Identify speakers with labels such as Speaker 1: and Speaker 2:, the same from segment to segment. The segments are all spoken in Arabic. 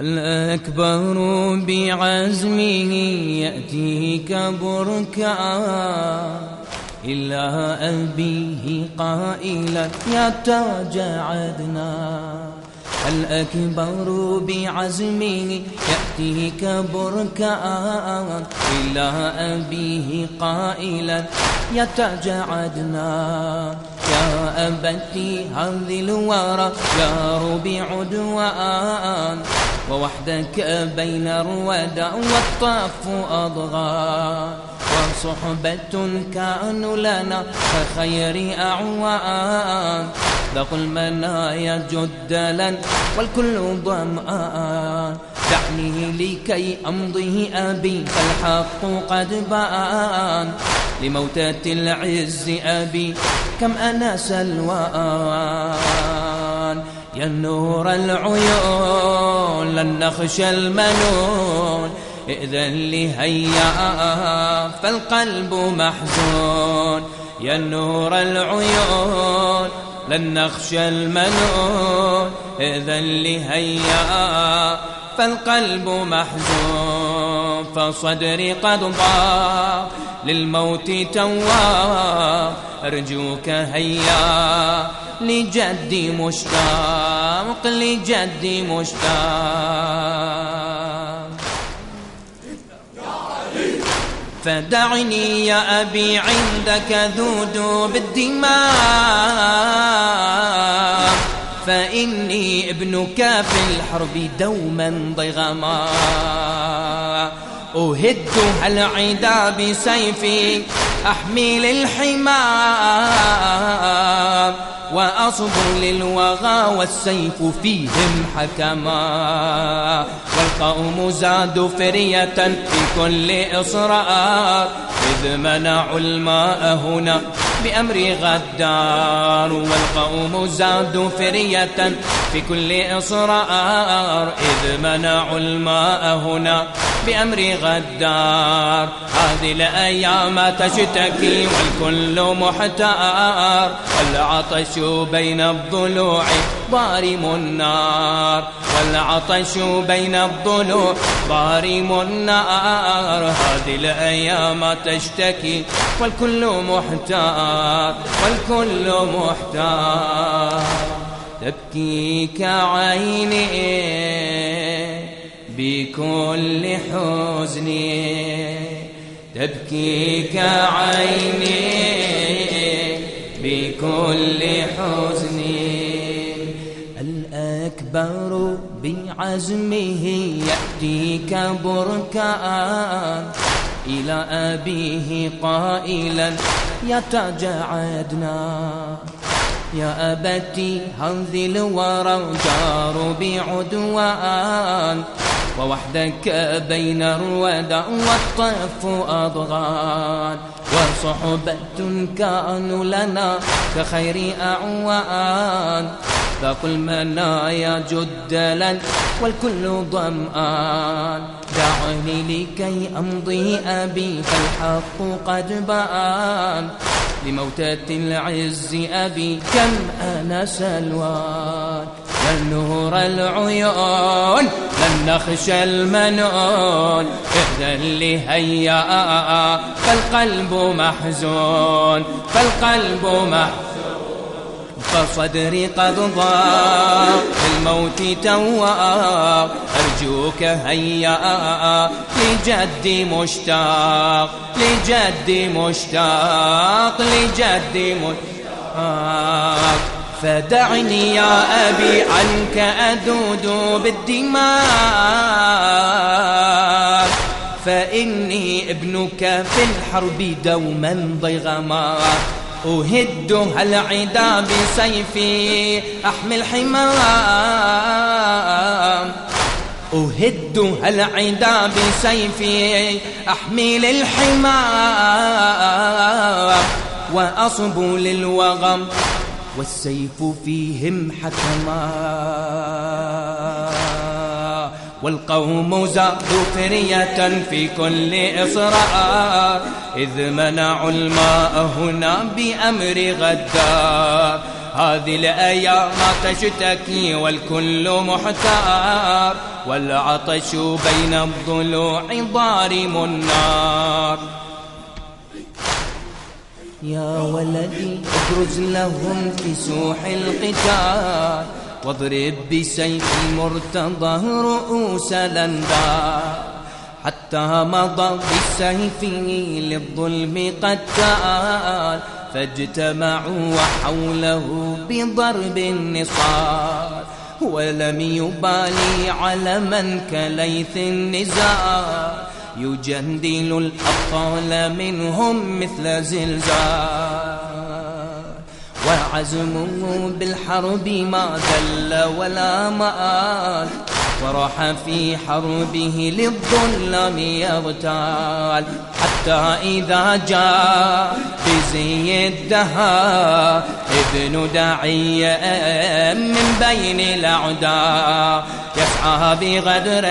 Speaker 1: الأكبر بعزمه يأتيك بركعا إلا أبيه قائلا يا تاج عدنان الأكبر بعزمه يأتيك بركعا إلى أبيه قائلا يتجعدنا يا أبتي هذه الورى. يا ربي عدوان. ووحدك بين الردى والطف أضغى. وصحبة كانوا لنا كخير أعوان ذق المنايا جدلا والكل ظمآن دعني لكي أمضيه أبي فالحق قد بان لموتة العز أبي كم أنا سلوان يا نور العيون لن نخشى المنون. إذن لي هيا فالقلب محزون. يا نور العيون لن نخشى المنون. إذن لي هيا فالقلب محزون. فصدري قد ضاق للموت توا أرجوك هيا لجدي مشتاق لجدي مشتاق. فدعني يا أبي عندك ذود بالدماء فإني ابنك في الحرب دوما ضيغما أهدها العدا بسيفي أحمي للحمام وأصب للوغى والسيف فيهم حكما. والقوم زادوا فرية في كل إصرار إذ منعوا الماء هنا بأمر غدار والقوم زادوا فرية في كل إصرار. إذ منعوا الماء هنا بأمر غدار. هذه الأيام تشتكي والكل محتار. والعطش بين الضلوع ضارم النار. والعطش بين الضلوع ضارم النار. هذه الأيام تشتكي والكل محتار والكل محتار. تبكيك عيني بكل حزن تبكيك عيني بكل حزن. الأكبر بعزمه يأتيك بركان إلى أبيه قائلا يتجعدنا يا أبتي هذه الورى جار بعدوان ووحدك بين الردى والطف أضغان. وصحبة كانوا لنا كخير أعوان. فقل المنايا جدلا والكل ظمآن دعني لكي أمضي أبي فالحق قد بان. لموتة العز أبي كم أنا سلوان. نور العيون لن نخشى المنون. إذن لي هيا فالقلب محزون فالقلب محزون. فصدري قد ضاق الموت تواق أرجوك هيا لجدي مشتاق لجدي مشتاق لجدي مشتاق. فدعني يا أبي عنك أذود بالدماء فإني ابنك في الحرب دوما ضيغما أهد العدا بسيفي أحمي الحمام أهد العدا بسيفي أحمي للحمام وأصب للوغم والسيف فيهم حكما والقوم زادوا فرية في كل إصرار. إذ منعوا الماء هنا بأمر غدار. هذه الأيام تشتكي والكل محتار. والعطش بين الضلوع ضارم النار. يا ولدي ابرز لهم في سوح القتال واضرب بسيف المرتضى رؤوس الأندار حتى مضى بالسيف للظلم قتال فاجتمعوا حوله بضرب النصار ولم يبالي على من كليث النزار يجندل الأبطال منهم مثل زلزال. وعزمه بالحرب ما دل ولا مآل. وراح في حربه للظلم يغتال. حتى إذا جاء بزي الدهاء ابن داعي من بين الأعداء. يسعى بغدر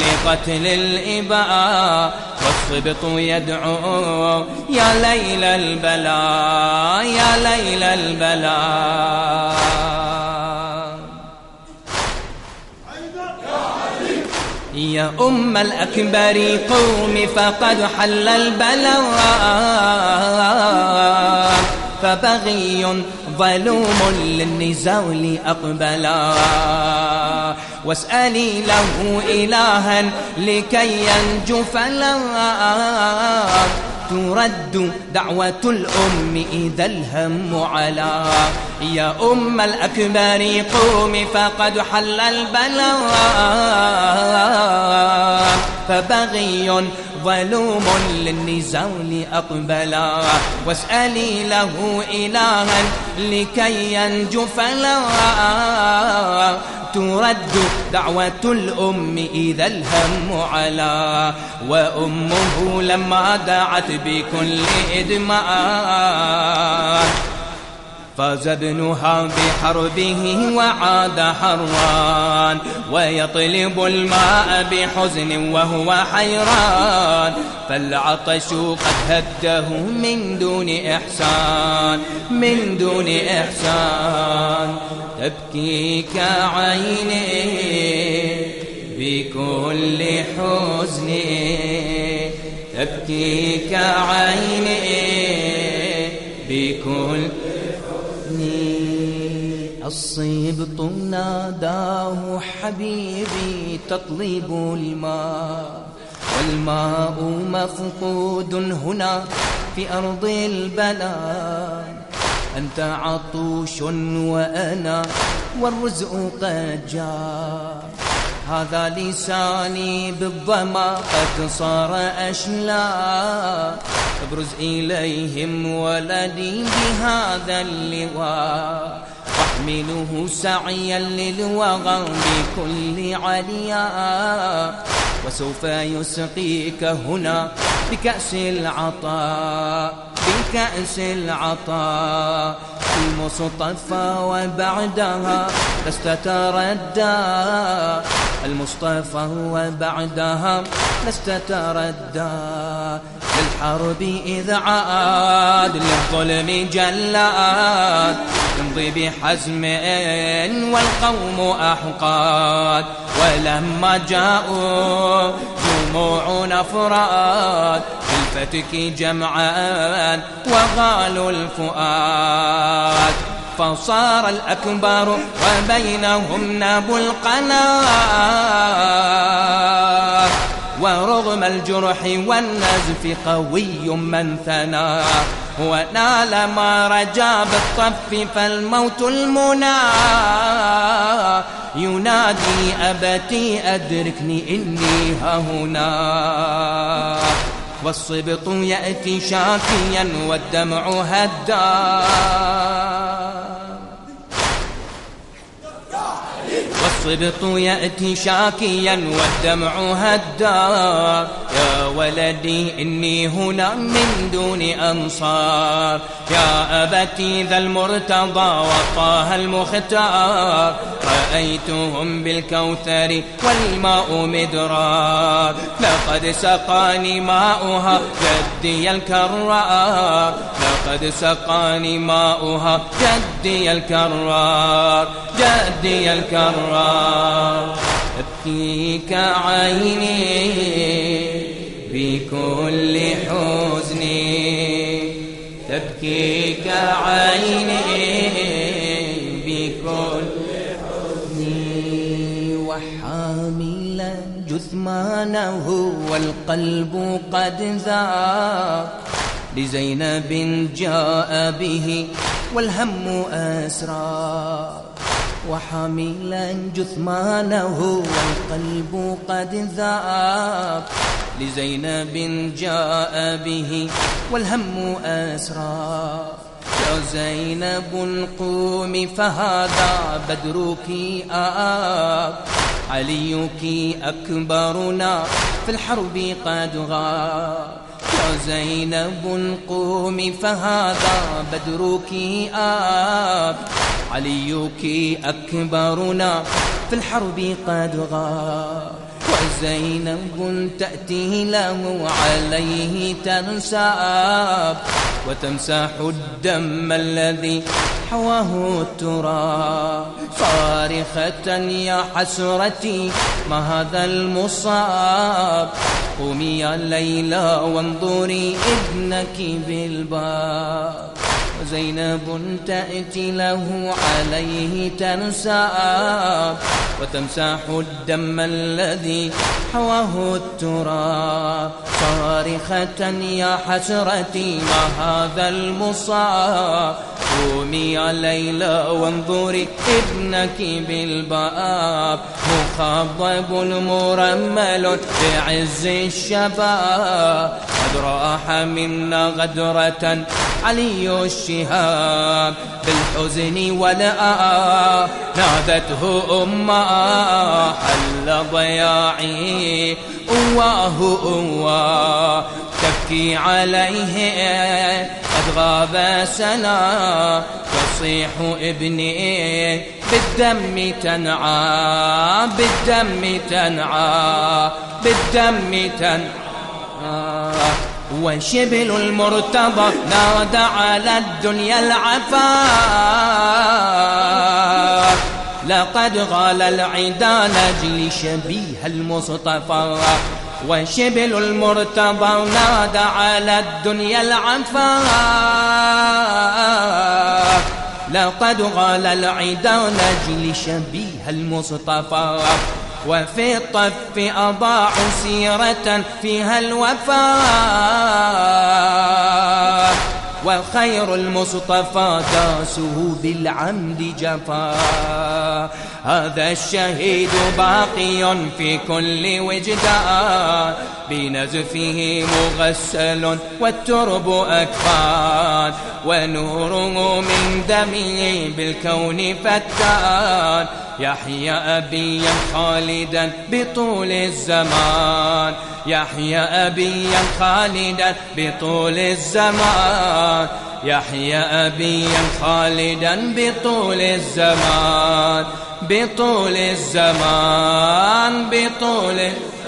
Speaker 1: لقتل الإباء والصبط يدعو يا ليل البلاء يا ليل البلاء. يا أم الأكبر قومي فقد حل البلاء فبغي ظلوم للنزول أقبلا واسألي له إلها لكي ينجو فلا ترد دعوة الأم إذا الهم على. يا أم الأكبر قومي فقد حل البلاء. فبغي ظلوم للنزول أقبلا واسألي له إلها لكي ينجو فلا. ترد دعوة الأم إذا الهم على. وأمه لما دعت بكل إدمان فاز ابنها بحربه وعاد حران ويطلب الماء بحزن وهو حيران. فالعطش قد هده من دون إحسان من دون إحسان. تبكيك عيني بكل حزن تبكيك عيني بكل الصبط ناداه حبيبي تطلب الماء والماء مفقود هنا في أرض البلاء. أنت عطوش وأنا والرزق قد جاء. هذا لساني بالظما قد صار أشلا أبرز إليهم ولدي بهذا اللواء. واحمله سعيا للوغى بكل عليا. وسوف يسقيك هنا بكأس العطاء بكأس العطاء. المصطفى وبعدها لست تردى. المصطفى وبعدها لست تردى. للحرب إذ عاد للظلم جلاد يمضي بحزم والقوم أحقاد ولما جاءوا جموع أفراد بالفتك جمعان وغالوا الفؤاد فصار الأكبر وبينهم ناب القناة ورغم الجرح والنزف قوي من ثنى. ونال ما رجا بالطف فالموت المنى. ينادي أبتي أدركني إني هنا. والصبط يأتي شاكيا والدمع هدّا. والصبط يأتي شاكيا والدمع هدا. يا ولدي إني هنا من دون أنصار. يا أبتي ذا المرتضى وطه المختار. رأيتهم بالكوثر والماء مدرار. لقد سقاني ماؤها جدي الكرار. لقد سقاني تبكيك عيني بكل حزني تبكيك عيني بكل حزني وحاملا جثمانه والقلب قد ذاق. لزينب جاء به والهم أسرى وحاملا جثمانه والقلب قد ذاب. لزينب جاء به والهم أسرى يا زينب قومي فهذا بدرك آب. عليك أكبرنا في الحرب قد غاب. يا زينب قومي فهذا بدرك آب. عليك أكبرنا في الحرب قد غاب وزينب تأتي له عليه تنساب وتمسح الدم الذي حواه التراب صارخة يا حسرتي ما هذا المصاب؟ قومي يا ليلى وانظري ابنك بالباب. وزينب تأتي له عليه تنساب وتمسح الدم الذي حواه التراب. صارخة يا حسرتي ما هذا المصاب؟ قومي يا ليلى وانظري ابنك بالباب مخضب مرمل بعز الشباب قد رآح منا غدرة علي الشهاب بالحزن والآه نادته أمه حل ضياعي أواه أواه. تبكي عليه. قد غاب سنا تصيح ابني بالدم تنعى بالدم تنعى بالدم تنعى. وشبل المرتضى نادى على الدنيا العفاف لقد غال العدا نجلي شبيه المصطفى. وشبل المرتضى نادى على الدنيا العفاف لقد غال العدا نجلي شبيه المصطفى. وفي الطف أضاعوا سيرة فيها الوفاء وخير المصطفى داسه بالعمد جفا. هذا الشهيد باقي في كل وجدان بنزفه مغسل والترب أكفان ونوره من دمه بالكون فتان. يحيى أبيا خالدا بطول الزمان. يحيى أبيا خالدا بطول الزمان. يحيى أبيا خالدا بطول الزمان. بطول الزمان بطول الزمان